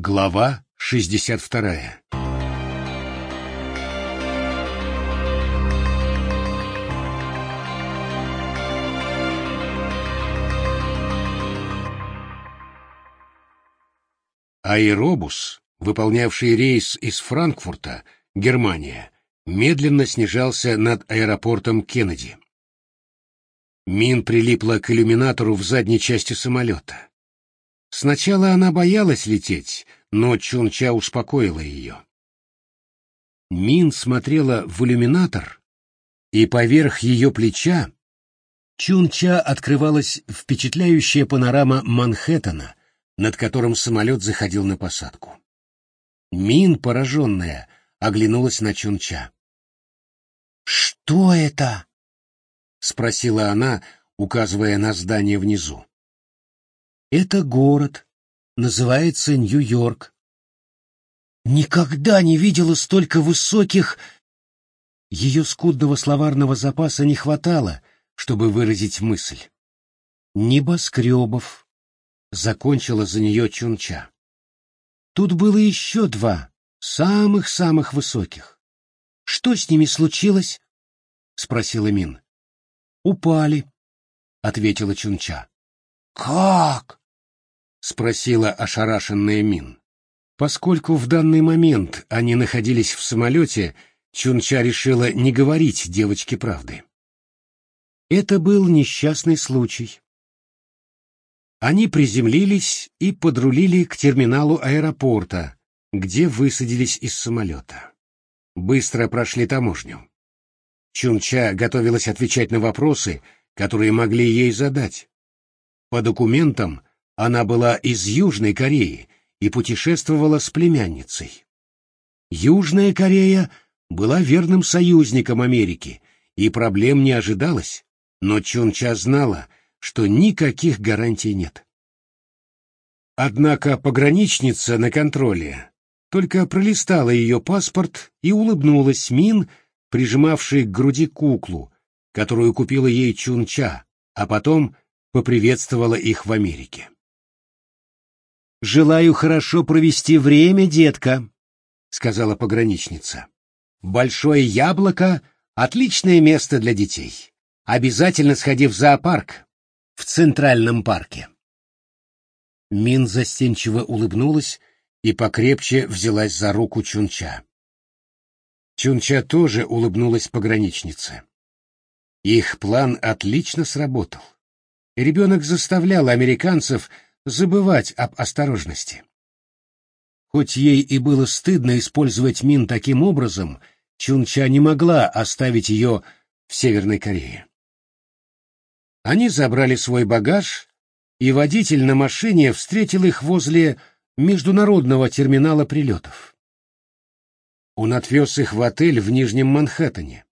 Глава 62 Аэробус, выполнявший рейс из Франкфурта, Германия, медленно снижался над аэропортом Кеннеди. Мин прилипла к иллюминатору в задней части самолета. Сначала она боялась лететь, но Чунча успокоила ее. Мин смотрела в иллюминатор, и поверх ее плеча Чунча открывалась впечатляющая панорама Манхэттена, над которым самолет заходил на посадку. Мин, пораженная, оглянулась на Чунча. «Что это?» — спросила она, указывая на здание внизу. «Это город. Называется Нью-Йорк. Никогда не видела столько высоких...» Ее скудного словарного запаса не хватало, чтобы выразить мысль. «Небоскребов», — закончила за нее Чунча. Тут было еще два, самых-самых высоких. Что с ними случилось? — спросила Мин. «Упали», — ответила Чунча. «Как?» — спросила ошарашенная Мин. Поскольку в данный момент они находились в самолете, Чунча решила не говорить девочке правды. Это был несчастный случай. Они приземлились и подрулили к терминалу аэропорта, где высадились из самолета. Быстро прошли таможню. Чунча готовилась отвечать на вопросы, которые могли ей задать. По документам она была из Южной Кореи и путешествовала с племянницей. Южная Корея была верным союзником Америки, и проблем не ожидалось, но Чунча знала, что никаких гарантий нет. Однако пограничница на контроле только пролистала ее паспорт и улыбнулась Мин, прижимавшей к груди куклу, которую купила ей Чунча, а потом поприветствовала их в Америке. «Желаю хорошо провести время, детка», — сказала пограничница. «Большое яблоко — отличное место для детей. Обязательно сходи в зоопарк, в Центральном парке». Мин застенчиво улыбнулась и покрепче взялась за руку Чунча. Чунча тоже улыбнулась пограничнице. Их план отлично сработал. Ребенок заставлял американцев забывать об осторожности. Хоть ей и было стыдно использовать Мин таким образом, Чунча не могла оставить ее в Северной Корее. Они забрали свой багаж, и водитель на машине встретил их возле международного терминала прилетов. Он отвез их в отель в Нижнем Манхэттене.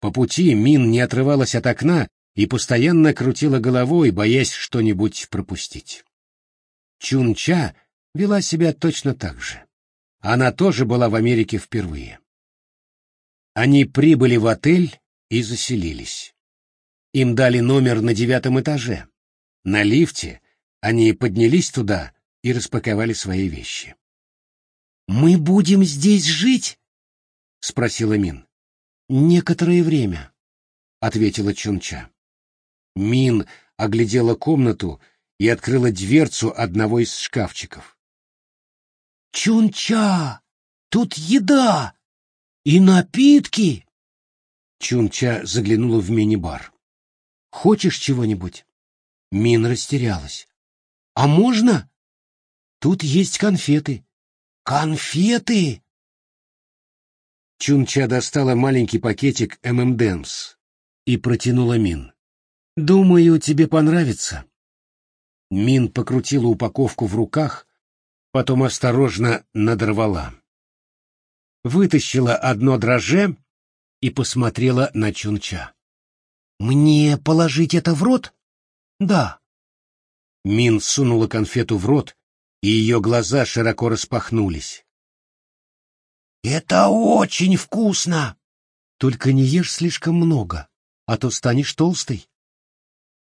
По пути Мин не отрывалась от окна и постоянно крутила головой, боясь что-нибудь пропустить. Чунча вела себя точно так же. Она тоже была в Америке впервые. Они прибыли в отель и заселились. Им дали номер на девятом этаже. На лифте они поднялись туда и распаковали свои вещи. «Мы будем здесь жить?» — спросила Мин. «Некоторое время», — ответила Чунча. Мин оглядела комнату и открыла дверцу одного из шкафчиков. «Чунча! Тут еда! И напитки!» Чунча заглянула в мини-бар. «Хочешь чего-нибудь?» Мин растерялась. «А можно?» «Тут есть конфеты. «Конфеты!» Чунча достала маленький пакетик ММДМС и протянула Мин. «Думаю, тебе понравится». Мин покрутила упаковку в руках, потом осторожно надорвала. Вытащила одно дрожже и посмотрела на Чунча. «Мне положить это в рот?» «Да». Мин сунула конфету в рот и ее глаза широко распахнулись. «Это очень вкусно!» «Только не ешь слишком много, а то станешь толстой».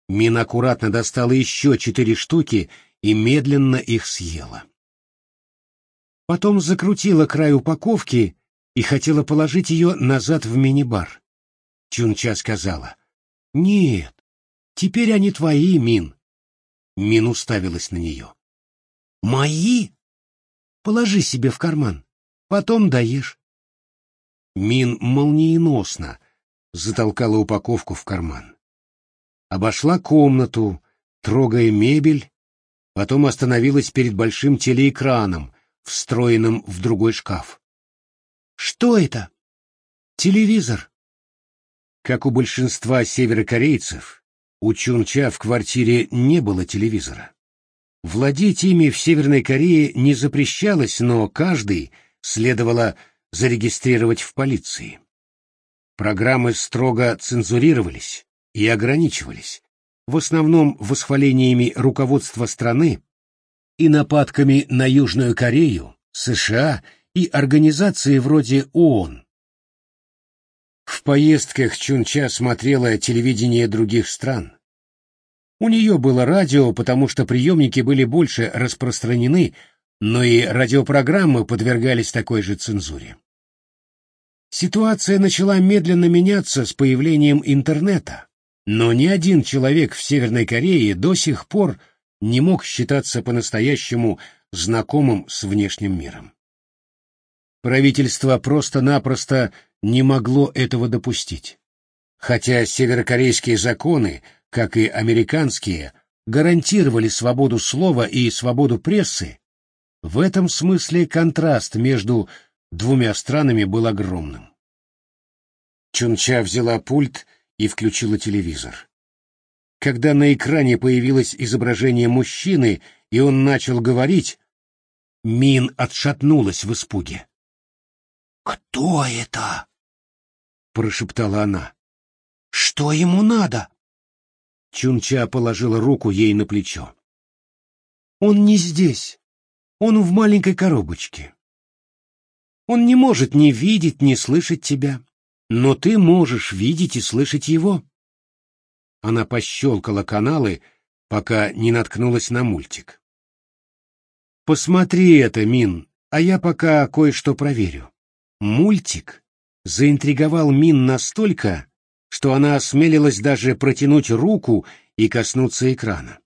Мин аккуратно достала еще четыре штуки и медленно их съела. Потом закрутила край упаковки и хотела положить ее назад в мини-бар. Чунча сказала, «Нет, теперь они твои, Мин». Мин уставилась на нее. «Мои? Положи себе в карман, потом доешь». Мин молниеносно затолкала упаковку в карман. Обошла комнату, трогая мебель, потом остановилась перед большим телеэкраном, встроенным в другой шкаф. «Что это?» «Телевизор». Как у большинства северокорейцев, у Чунча в квартире не было телевизора. Владеть ими в Северной Корее не запрещалось, но каждый следовало зарегистрировать в полиции. Программы строго цензурировались и ограничивались, в основном восхвалениями руководства страны и нападками на Южную Корею, США и организации вроде ООН. В поездках Чунча смотрела телевидение других стран. У нее было радио, потому что приемники были больше распространены, но и радиопрограммы подвергались такой же цензуре. Ситуация начала медленно меняться с появлением интернета, но ни один человек в Северной Корее до сих пор не мог считаться по-настоящему знакомым с внешним миром. Правительство просто-напросто не могло этого допустить. Хотя северокорейские законы, как и американские, гарантировали свободу слова и свободу прессы, в этом смысле контраст между двумя странами был огромным. Чунча взяла пульт и включила телевизор. Когда на экране появилось изображение мужчины, и он начал говорить, Мин отшатнулась в испуге. «Кто это?» — прошептала она. «Что ему надо?» Чунча положила руку ей на плечо. «Он не здесь. Он в маленькой коробочке. Он не может ни видеть, ни слышать тебя, но ты можешь видеть и слышать его». Она пощелкала каналы, пока не наткнулась на мультик. «Посмотри это, Мин, а я пока кое-что проверю». Мультик заинтриговал Мин настолько, что она осмелилась даже протянуть руку и коснуться экрана.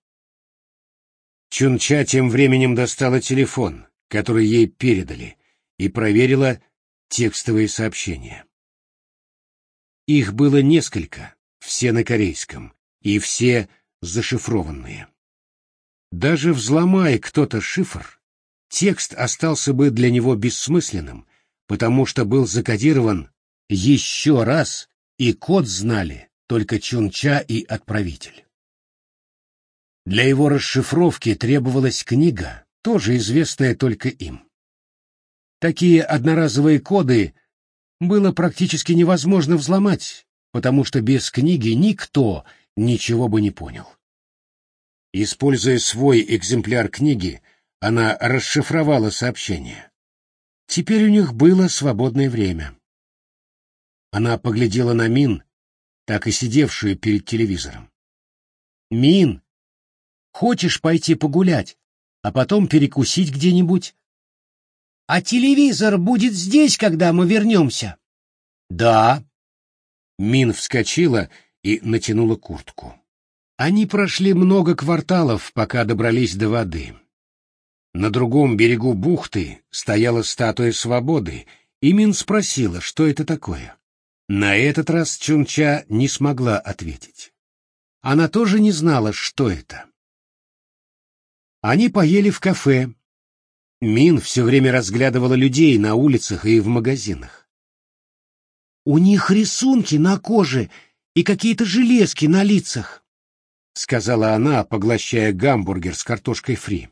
Чунча тем временем достала телефон, который ей передали, и проверила текстовые сообщения. Их было несколько, все на корейском, и все зашифрованные. Даже взломая кто-то шифр, текст остался бы для него бессмысленным, потому что был закодирован еще раз, и код знали только Чунча и отправитель. Для его расшифровки требовалась книга, тоже известная только им. Такие одноразовые коды было практически невозможно взломать, потому что без книги никто ничего бы не понял. Используя свой экземпляр книги, она расшифровала сообщение. Теперь у них было свободное время. Она поглядела на Мин, так и сидевшую перед телевизором. «Мин, хочешь пойти погулять, а потом перекусить где-нибудь?» «А телевизор будет здесь, когда мы вернемся?» «Да». Мин вскочила и натянула куртку. Они прошли много кварталов, пока добрались до воды. На другом берегу бухты стояла статуя свободы, и Мин спросила, что это такое. На этот раз Чунча не смогла ответить. Она тоже не знала, что это. Они поели в кафе. Мин все время разглядывала людей на улицах и в магазинах. «У них рисунки на коже и какие-то железки на лицах», — сказала она, поглощая гамбургер с картошкой фри.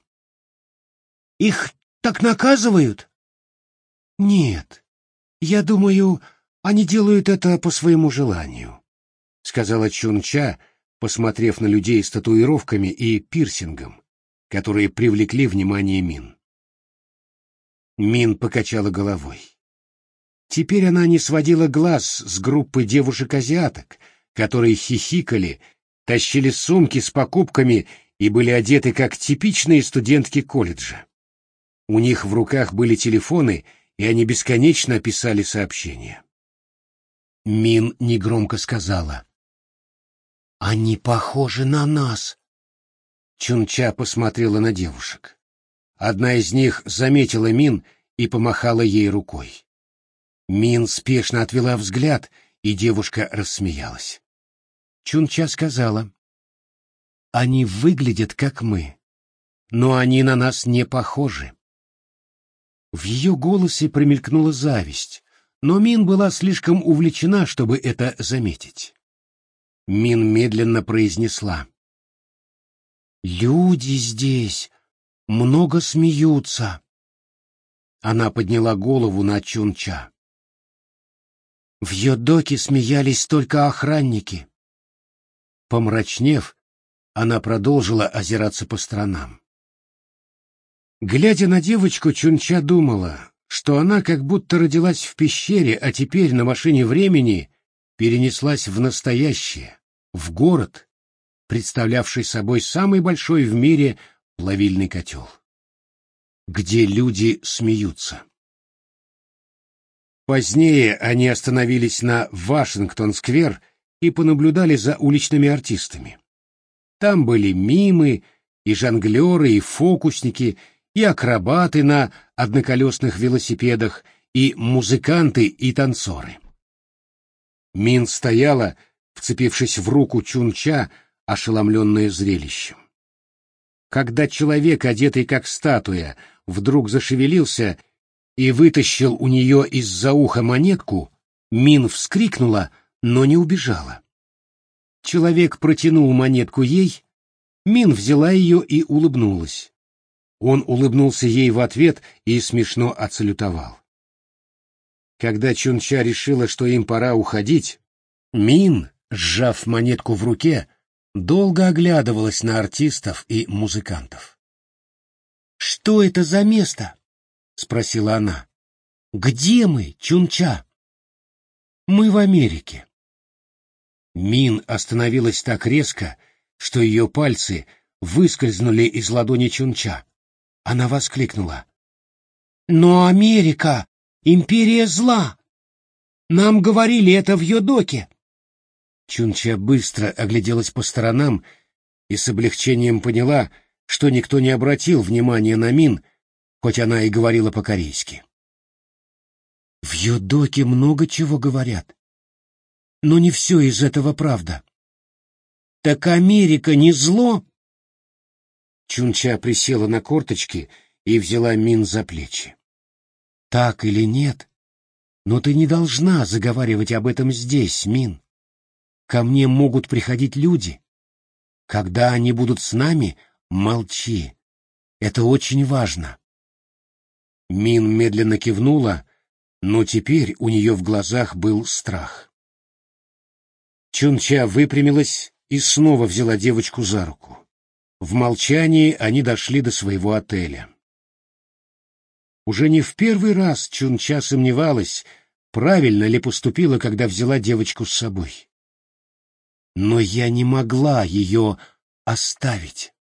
Их так наказывают? Нет. Я думаю, они делают это по своему желанию, сказала Чунча, посмотрев на людей с татуировками и пирсингом, которые привлекли внимание Мин. Мин покачала головой. Теперь она не сводила глаз с группы девушек-азиаток, которые хихикали, тащили сумки с покупками и были одеты как типичные студентки колледжа. У них в руках были телефоны, и они бесконечно писали сообщения. Мин негромко сказала. «Они похожи на нас». Чунча посмотрела на девушек. Одна из них заметила Мин и помахала ей рукой. Мин спешно отвела взгляд, и девушка рассмеялась. Чунча сказала. «Они выглядят, как мы, но они на нас не похожи». В ее голосе промелькнула зависть, но Мин была слишком увлечена, чтобы это заметить. Мин медленно произнесла. «Люди здесь много смеются». Она подняла голову на Чунча. В Йодоке смеялись только охранники. Помрачнев, она продолжила озираться по сторонам. Глядя на девочку, Чунча думала, что она как будто родилась в пещере, а теперь на машине времени перенеслась в настоящее, в город, представлявший собой самый большой в мире плавильный котел, где люди смеются. Позднее они остановились на Вашингтон-сквер и понаблюдали за уличными артистами. Там были мимы, и жонглеры, и фокусники, и акробаты на одноколесных велосипедах, и музыканты, и танцоры. Мин стояла, вцепившись в руку Чунча, ошеломленная зрелищем. Когда человек, одетый как статуя, вдруг зашевелился и вытащил у нее из-за уха монетку, Мин вскрикнула, но не убежала. Человек протянул монетку ей, Мин взяла ее и улыбнулась. Он улыбнулся ей в ответ и смешно отсалютовал. Когда Чунча решила, что им пора уходить, Мин, сжав монетку в руке, долго оглядывалась на артистов и музыкантов. «Что это за место?» — спросила она. «Где мы, Чунча?» «Мы в Америке». Мин остановилась так резко, что ее пальцы выскользнули из ладони Чунча. Она воскликнула. «Но Америка — империя зла! Нам говорили это в Йодоке!» Чунча быстро огляделась по сторонам и с облегчением поняла, что никто не обратил внимания на Мин, хоть она и говорила по-корейски. В Йодоке много чего говорят, но не все из этого правда. Так Америка не зло? Чунча присела на корточки и взяла Мин за плечи. Так или нет, но ты не должна заговаривать об этом здесь, Мин. Ко мне могут приходить люди. Когда они будут с нами, молчи. Это очень важно. Мин медленно кивнула, но теперь у нее в глазах был страх. Чунча выпрямилась и снова взяла девочку за руку. В молчании они дошли до своего отеля. Уже не в первый раз Чунча сомневалась, правильно ли поступила, когда взяла девочку с собой. Но я не могла ее оставить.